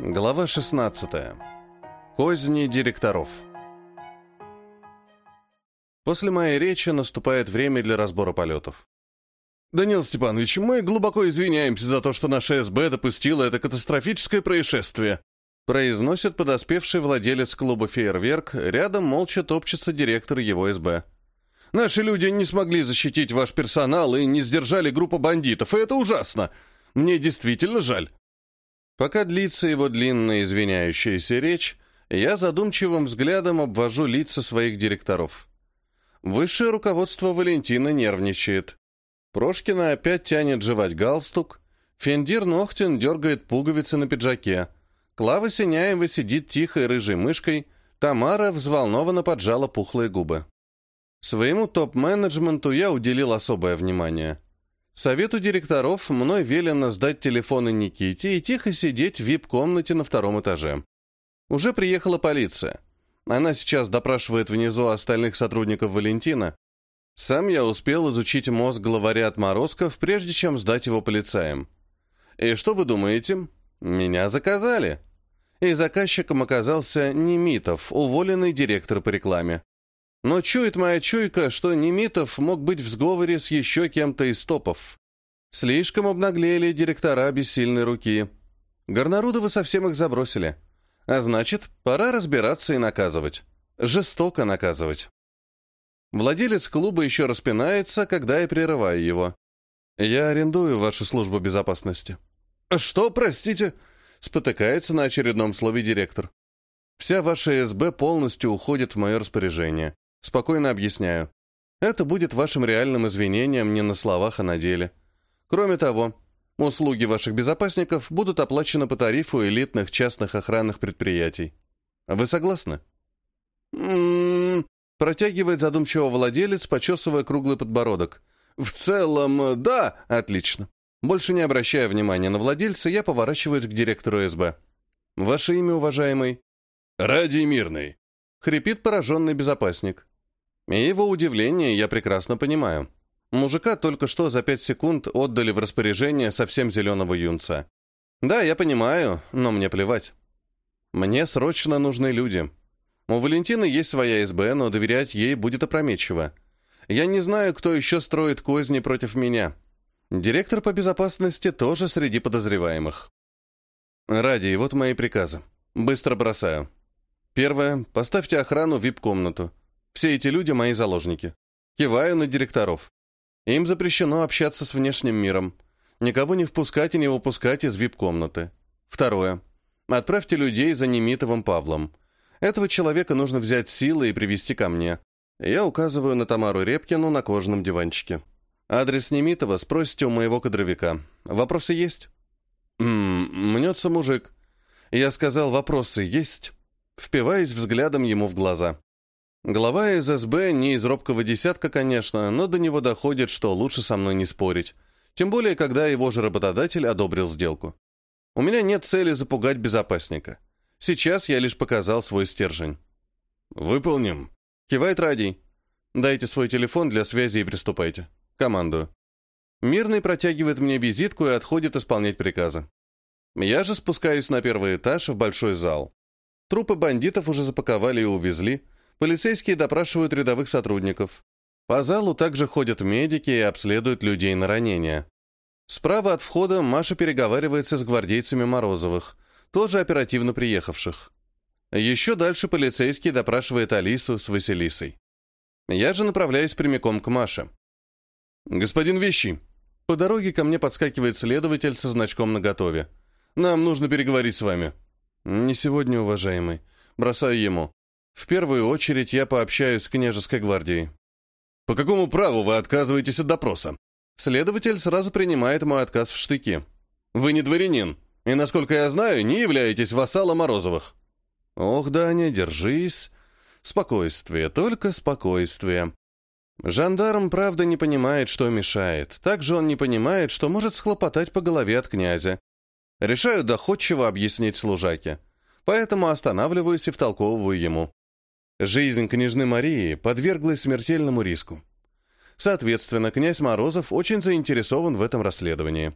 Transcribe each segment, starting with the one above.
Глава 16. Козни директоров. После моей речи наступает время для разбора полетов. «Данил Степанович, мы глубоко извиняемся за то, что наша СБ допустила это катастрофическое происшествие», произносит подоспевший владелец клуба «Фейерверк», рядом молча топчется директор его СБ. «Наши люди не смогли защитить ваш персонал и не сдержали группу бандитов, и это ужасно. Мне действительно жаль». Пока длится его длинная извиняющаяся речь, я задумчивым взглядом обвожу лица своих директоров. Высшее руководство Валентина нервничает. Прошкина опять тянет жевать галстук, Фендир Нохтин дергает пуговицы на пиджаке, Клава Синяева сидит тихой рыжей мышкой, Тамара взволнованно поджала пухлые губы. Своему топ-менеджменту я уделил особое внимание. Совету директоров мной велено сдать телефоны Никите и тихо сидеть в вип-комнате на втором этаже. Уже приехала полиция. Она сейчас допрашивает внизу остальных сотрудников Валентина. Сам я успел изучить мозг главаря отморозков, прежде чем сдать его полицаям. И что вы думаете? Меня заказали. И заказчиком оказался Немитов, уволенный директор по рекламе. Но чует моя чуйка, что Немитов мог быть в сговоре с еще кем-то из топов. Слишком обнаглели директора бессильной руки. Горнарудовы совсем их забросили. А значит, пора разбираться и наказывать. Жестоко наказывать. Владелец клуба еще распинается, когда я прерываю его. «Я арендую вашу службу безопасности». «Что, простите?» — спотыкается на очередном слове директор. «Вся ваша СБ полностью уходит в мое распоряжение. Спокойно объясняю. Это будет вашим реальным извинением не на словах, а на деле. Кроме того, услуги ваших безопасников будут оплачены по тарифу элитных частных охранных предприятий. Вы согласны? М-м-м, протягивает задумчиво владелец, почесывая круглый подбородок. В целом, да, отлично. Больше не обращая внимания на владельца, я поворачиваюсь к директору СБ. Ваше имя, уважаемый? Ради мирный. Хрипит пораженный безопасник. И его удивление я прекрасно понимаю. Мужика только что за пять секунд отдали в распоряжение совсем зеленого юнца. Да, я понимаю, но мне плевать. Мне срочно нужны люди. У Валентины есть своя СБ, но доверять ей будет опрометчиво. Я не знаю, кто еще строит козни против меня. Директор по безопасности тоже среди подозреваемых. Ради, вот мои приказы. Быстро бросаю. Первое. Поставьте охрану в вип-комнату. Все эти люди мои заложники. Киваю на директоров. Им запрещено общаться с внешним миром. Никого не впускать и не выпускать из вип-комнаты. Второе. Отправьте людей за Немитовым Павлом. Этого человека нужно взять силой и привести ко мне. Я указываю на Тамару Репкину на кожаном диванчике. Адрес Немитова спросите у моего кадровика. Вопросы есть? Ммм, мнется мужик. Я сказал, вопросы есть? Впиваясь взглядом ему в глаза. Глава из СБ не из робкого десятка, конечно, но до него доходит, что лучше со мной не спорить. Тем более, когда его же работодатель одобрил сделку. У меня нет цели запугать безопасника. Сейчас я лишь показал свой стержень. «Выполним», — кивает Радий. «Дайте свой телефон для связи и приступайте. Командую». Мирный протягивает мне визитку и отходит исполнять приказы. Я же спускаюсь на первый этаж в большой зал. Трупы бандитов уже запаковали и увезли, Полицейские допрашивают рядовых сотрудников. По залу также ходят медики и обследуют людей на ранения. Справа от входа Маша переговаривается с гвардейцами Морозовых, тоже оперативно приехавших. Еще дальше полицейский допрашивает Алису с Василисой. Я же направляюсь прямиком к Маше. «Господин Вещи!» По дороге ко мне подскакивает следователь со значком наготове. «Нам нужно переговорить с вами». «Не сегодня, уважаемый». Бросаю ему. В первую очередь я пообщаюсь с княжеской гвардией. По какому праву вы отказываетесь от допроса? Следователь сразу принимает мой отказ в штыки. Вы не дворянин, и, насколько я знаю, не являетесь вассалом Морозовых. Ох, Даня, держись. Спокойствие, только спокойствие. Жандарм, правда, не понимает, что мешает. Также он не понимает, что может схлопотать по голове от князя. Решаю доходчиво объяснить служаке. Поэтому останавливаюсь и втолковываю ему. Жизнь княжны Марии подверглась смертельному риску. Соответственно, князь Морозов очень заинтересован в этом расследовании.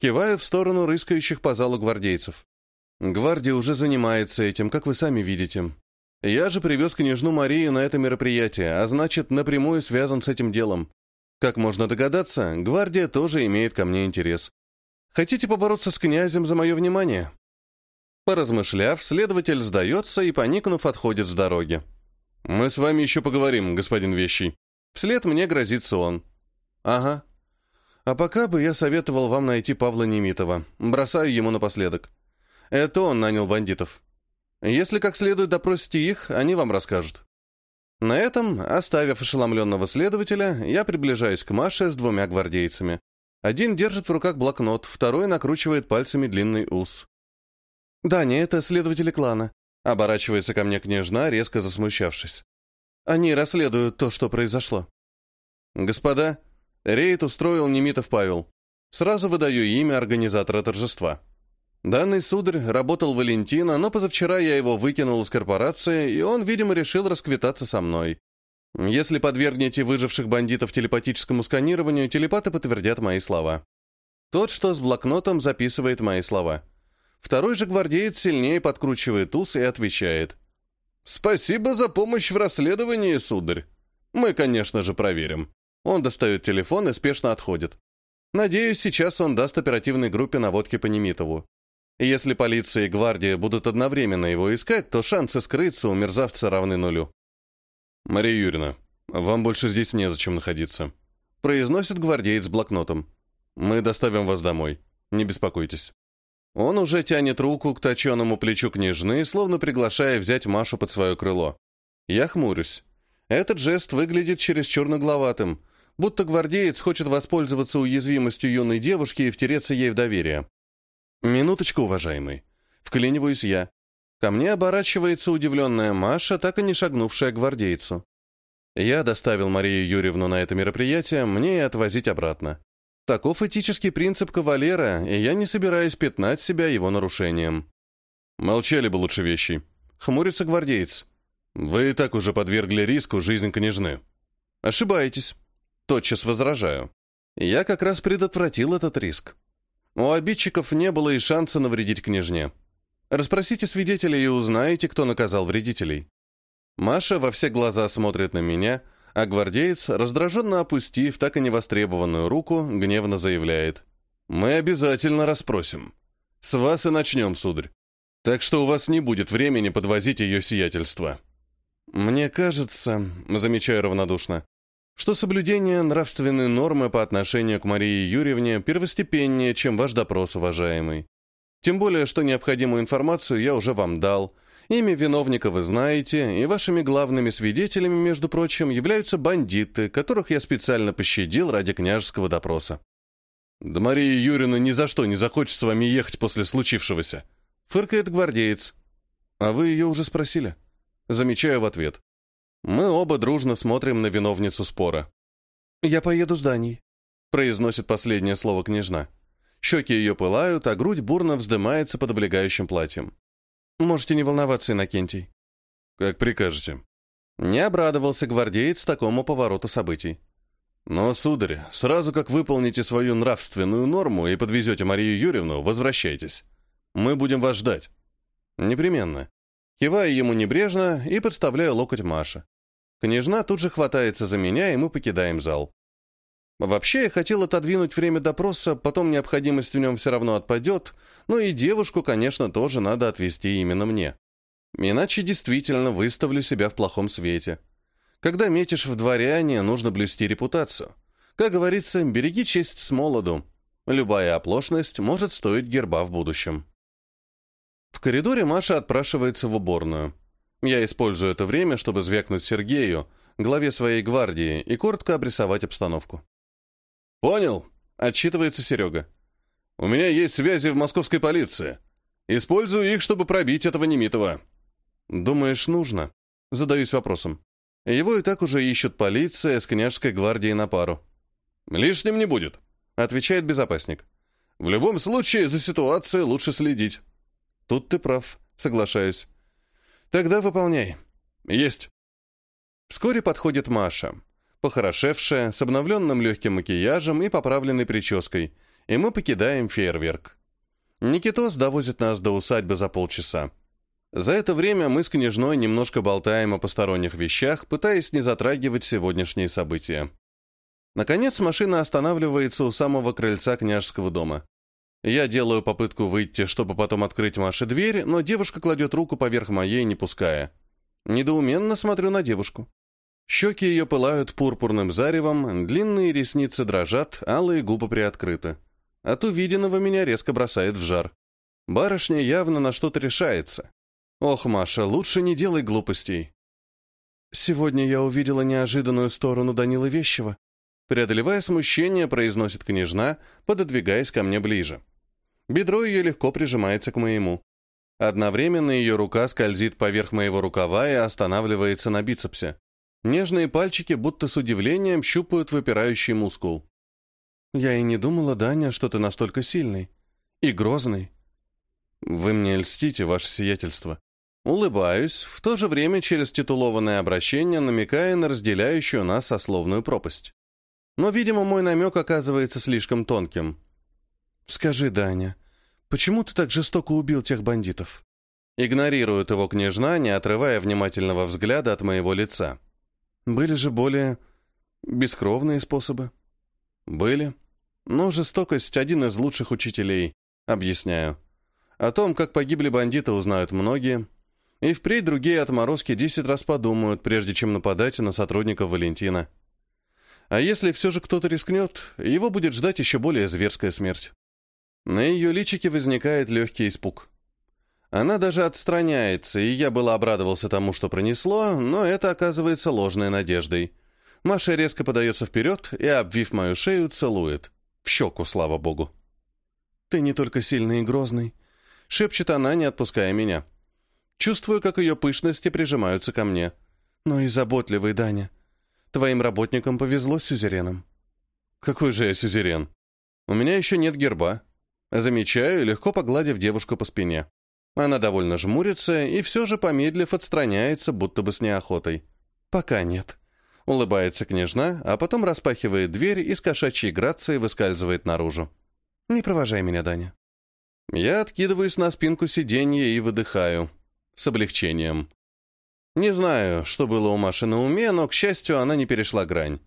Киваю в сторону рыскающих по залу гвардейцев. Гвардия уже занимается этим, как вы сами видите. Я же привез княжну Марию на это мероприятие, а значит, напрямую связан с этим делом. Как можно догадаться, гвардия тоже имеет ко мне интерес. Хотите побороться с князем за мое внимание?» Поразмышляв, следователь сдается и, поникнув, отходит с дороги. «Мы с вами еще поговорим, господин Вещий. Вслед мне грозится он». «Ага. А пока бы я советовал вам найти Павла Немитова. Бросаю ему напоследок. Это он нанял бандитов. Если как следует допросите их, они вам расскажут». На этом, оставив ошеломленного следователя, я приближаюсь к Маше с двумя гвардейцами. Один держит в руках блокнот, второй накручивает пальцами длинный ус. «Даня, это следователи клана», — оборачивается ко мне княжна, резко засмущавшись. «Они расследуют то, что произошло». «Господа, рейд устроил Немитов Павел. Сразу выдаю имя организатора торжества. Данный сударь работал Валентина, но позавчера я его выкинул из корпорации, и он, видимо, решил расквитаться со мной. Если подвергнете выживших бандитов телепатическому сканированию, телепаты подтвердят мои слова. Тот, что с блокнотом, записывает мои слова. Второй же гвардеец сильнее подкручивает ус и отвечает. «Спасибо за помощь в расследовании, сударь. Мы, конечно же, проверим». Он достает телефон и спешно отходит. Надеюсь, сейчас он даст оперативной группе наводки по Немитову. Если полиция и гвардия будут одновременно его искать, то шансы скрыться у мерзавца равны нулю. «Мария Юрьевна, вам больше здесь незачем находиться», — произносит гвардеец с блокнотом. «Мы доставим вас домой. Не беспокойтесь». Он уже тянет руку к точенному плечу княжны, словно приглашая взять Машу под свое крыло. Я хмурюсь. Этот жест выглядит чересчур нагловатым, будто гвардеец хочет воспользоваться уязвимостью юной девушки и втереться ей в доверие. «Минуточку, уважаемый». Вклиниваюсь я. Ко мне оборачивается удивленная Маша, так и не шагнувшая к гвардейцу. Я доставил Марию Юрьевну на это мероприятие, мне и отвозить обратно. Таков этический принцип кавалера, и я не собираюсь пятнать себя его нарушением. Молчали бы лучше вещи. Хмурится гвардеец. Вы и так уже подвергли риску жизнь княжны. Ошибаетесь. Тотчас возражаю. Я как раз предотвратил этот риск. У обидчиков не было и шанса навредить княжне. Расспросите свидетелей и узнаете, кто наказал вредителей. Маша во все глаза смотрит на меня, а гвардеец, раздраженно опустив так и невостребованную руку, гневно заявляет. «Мы обязательно расспросим. С вас и начнем, сударь. Так что у вас не будет времени подвозить ее сиятельство». «Мне кажется, замечаю равнодушно, что соблюдение нравственной нормы по отношению к Марии Юрьевне первостепеннее, чем ваш допрос, уважаемый. Тем более, что необходимую информацию я уже вам дал. Имя виновника вы знаете, и вашими главными свидетелями, между прочим, являются бандиты, которых я специально пощадил ради княжеского допроса. «Да Мария Юрьевна ни за что не захочет с вами ехать после случившегося», — фыркает гвардеец. «А вы ее уже спросили?» Замечаю в ответ. Мы оба дружно смотрим на виновницу спора. «Я поеду с Даней», — произносит последнее слово княжна. Щеки ее пылают, а грудь бурно вздымается под облегающим платьем. «Можете не волноваться, Иннокентий». «Как прикажете». Не обрадовался гвардеец такому повороту событий. «Но, сударь, сразу как выполните свою нравственную норму и подвезете Марию Юрьевну, возвращайтесь. Мы будем вас ждать». «Непременно». Киваю ему небрежно и подставляю локоть Маше. Княжна тут же хватается за меня, и мы покидаем зал. Вообще, я хотел отодвинуть время допроса, потом необходимость в нем все равно отпадет, но и девушку, конечно, тоже надо отвезти именно мне. Иначе действительно выставлю себя в плохом свете. Когда метишь в дворяне, нужно блюсти репутацию. Как говорится, береги честь с молоду. Любая оплошность может стоить герба в будущем. В коридоре Маша отпрашивается в уборную. Я использую это время, чтобы звякнуть Сергею, главе своей гвардии, и коротко обрисовать обстановку. «Понял», — отчитывается Серега. «У меня есть связи в московской полиции. Использую их, чтобы пробить этого Немитова». «Думаешь, нужно?» Задаюсь вопросом. Его и так уже ищут полиция с княжской гвардией на пару. «Лишним не будет», — отвечает безопасник. «В любом случае, за ситуацией лучше следить». «Тут ты прав», — соглашаюсь. «Тогда выполняй». «Есть». Вскоре подходит Маша похорошевшая, с обновленным легким макияжем и поправленной прической, и мы покидаем фейерверк. Никитос довозит нас до усадьбы за полчаса. За это время мы с княжной немножко болтаем о посторонних вещах, пытаясь не затрагивать сегодняшние события. Наконец машина останавливается у самого крыльца княжеского дома. Я делаю попытку выйти, чтобы потом открыть Маше дверь, но девушка кладет руку поверх моей, не пуская. Недоуменно смотрю на девушку. Щеки ее пылают пурпурным заревом, длинные ресницы дрожат, алые губы приоткрыты. От увиденного меня резко бросает в жар. Барышня явно на что-то решается. Ох, Маша, лучше не делай глупостей. Сегодня я увидела неожиданную сторону Данила Вещева. Преодолевая смущение, произносит княжна, пододвигаясь ко мне ближе. Бедро ее легко прижимается к моему. Одновременно ее рука скользит поверх моего рукава и останавливается на бицепсе. Нежные пальчики будто с удивлением щупают выпирающий мускул. «Я и не думала, Даня, что ты настолько сильный. И грозный». «Вы мне льстите, ваше сиятельство». Улыбаюсь, в то же время через титулованное обращение намекая на разделяющую нас сословную пропасть. Но, видимо, мой намек оказывается слишком тонким. «Скажи, Даня, почему ты так жестоко убил тех бандитов?» Игнорирует его княжна, не отрывая внимательного взгляда от моего лица. «Были же более бескровные способы?» «Были. Но жестокость — один из лучших учителей. Объясняю. О том, как погибли бандиты, узнают многие. И впредь другие отморозки десять раз подумают, прежде чем нападать на сотрудников Валентина. А если все же кто-то рискнет, его будет ждать еще более зверская смерть. На ее личике возникает легкий испуг. Она даже отстраняется, и я было обрадовался тому, что пронесло, но это оказывается ложной надеждой. Маша резко подается вперед и, обвив мою шею, целует. В щеку, слава богу. «Ты не только сильный и грозный», — шепчет она, не отпуская меня. Чувствую, как ее пышности прижимаются ко мне. «Но и заботливый, Даня. Твоим работникам повезло с сюзереном». «Какой же я сюзерен? У меня еще нет герба». Замечаю, легко погладив девушку по спине. Она довольно жмурится и все же, помедлив, отстраняется, будто бы с неохотой. «Пока нет». Улыбается княжна, а потом распахивает дверь и с кошачьей грацией выскальзывает наружу. «Не провожай меня, Даня». Я откидываюсь на спинку сиденья и выдыхаю. С облегчением. Не знаю, что было у Маши на уме, но, к счастью, она не перешла грань.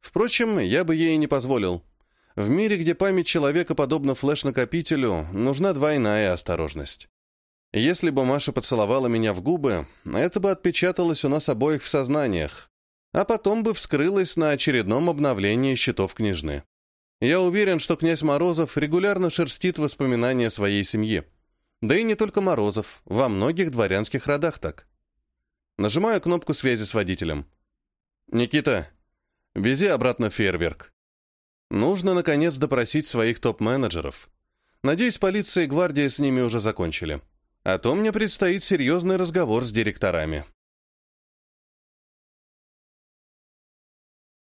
Впрочем, я бы ей не позволил. В мире, где память человека подобна флеш-накопителю, нужна двойная осторожность. Если бы Маша поцеловала меня в губы, это бы отпечаталось у нас обоих в сознаниях, а потом бы вскрылось на очередном обновлении счетов княжны. Я уверен, что князь Морозов регулярно шерстит воспоминания своей семьи. Да и не только Морозов, во многих дворянских родах так. Нажимаю кнопку связи с водителем. «Никита, вези обратно фейерверк. Нужно, наконец, допросить своих топ-менеджеров. Надеюсь, полиция и гвардия с ними уже закончили. А то мне предстоит серьезный разговор с директорами».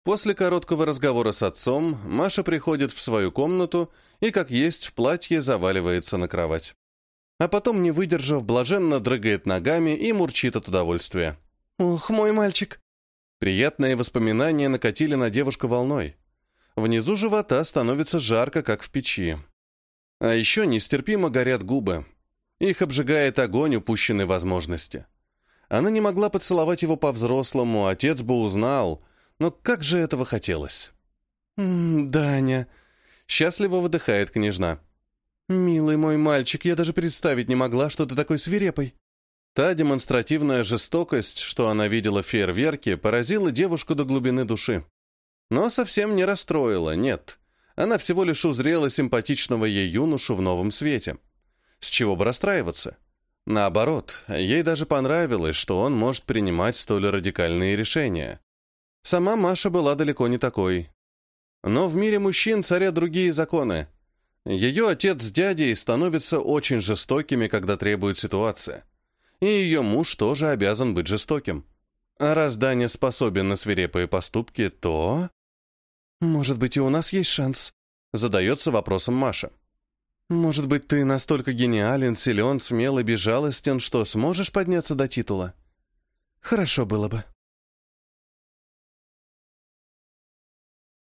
После короткого разговора с отцом Маша приходит в свою комнату и, как есть, в платье заваливается на кровать. А потом, не выдержав, блаженно дрыгает ногами и мурчит от удовольствия. «Ох, мой мальчик!» Приятные воспоминания накатили на девушку волной. Внизу живота становится жарко, как в печи. А еще нестерпимо горят губы. Их обжигает огонь упущенной возможности. Она не могла поцеловать его по-взрослому, отец бы узнал, но как же этого хотелось? «М -м, «Даня», — счастливо выдыхает княжна. «Милый мой мальчик, я даже представить не могла, что ты такой свирепый». Та демонстративная жестокость, что она видела в фейерверке, поразила девушку до глубины души. Но совсем не расстроила, нет. Она всего лишь узрела симпатичного ей юношу в новом свете. С чего бы расстраиваться? Наоборот, ей даже понравилось, что он может принимать столь радикальные решения. Сама Маша была далеко не такой. Но в мире мужчин царят другие законы. Ее отец с дядей становятся очень жестокими, когда требует ситуация. И ее муж тоже обязан быть жестоким. А раз Даня способен на свирепые поступки, то... «Может быть, и у нас есть шанс?» — задается вопросом Маша. «Может быть, ты настолько гениален, силен, смел и безжалостен, что сможешь подняться до титула?» «Хорошо было бы».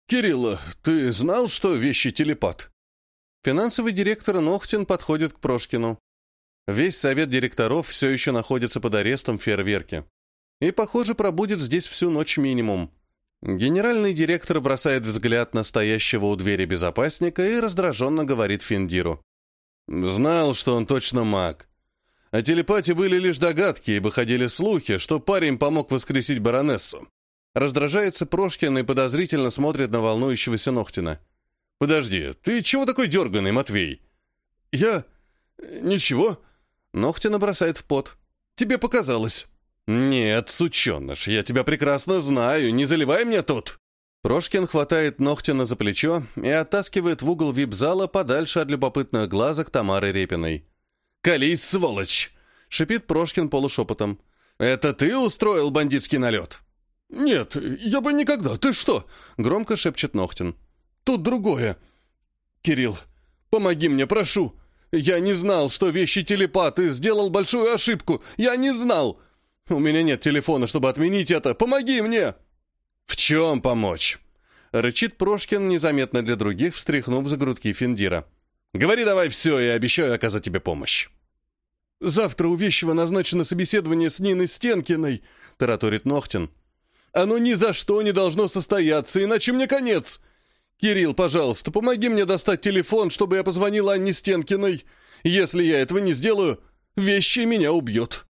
«Кирилл, ты знал, что вещи телепат?» Финансовый директор Нохтин подходит к Прошкину. Весь совет директоров все еще находится под арестом в фейерверке. И, похоже, пробудет здесь всю ночь минимум. Генеральный директор бросает взгляд на стоящего у двери безопасника и раздраженно говорит Финдиру. «Знал, что он точно маг. О телепате были лишь догадки, ибо ходили слухи, что парень помог воскресить баронессу». Раздражается Прошкин и подозрительно смотрит на волнующегося Нохтина. «Подожди, ты чего такой дерганый, Матвей?» «Я... ничего». Ногтина бросает в пот. «Тебе показалось». «Нет, сученыш, я тебя прекрасно знаю, не заливай мне тут!» Прошкин хватает Ногтина за плечо и оттаскивает в угол вип-зала подальше от любопытных глазок Тамары Репиной. «Колись, сволочь!» — шипит Прошкин полушепотом. «Это ты устроил бандитский налет?» «Нет, я бы никогда, ты что?» — громко шепчет Ногтин. «Тут другое. Кирилл, помоги мне, прошу. Я не знал, что вещи телепаты, сделал большую ошибку. Я не знал!» У меня нет телефона, чтобы отменить это. Помоги мне!» «В чем помочь?» Рычит Прошкин, незаметно для других, встряхнув за грудки Финдира. «Говори давай все, и обещаю оказать тебе помощь». «Завтра у Вещего назначено собеседование с Ниной Стенкиной», — тараторит Ногтин. «Оно ни за что не должно состояться, иначе мне конец. Кирилл, пожалуйста, помоги мне достать телефон, чтобы я позвонил Анне Стенкиной. Если я этого не сделаю, Вещи меня убьет».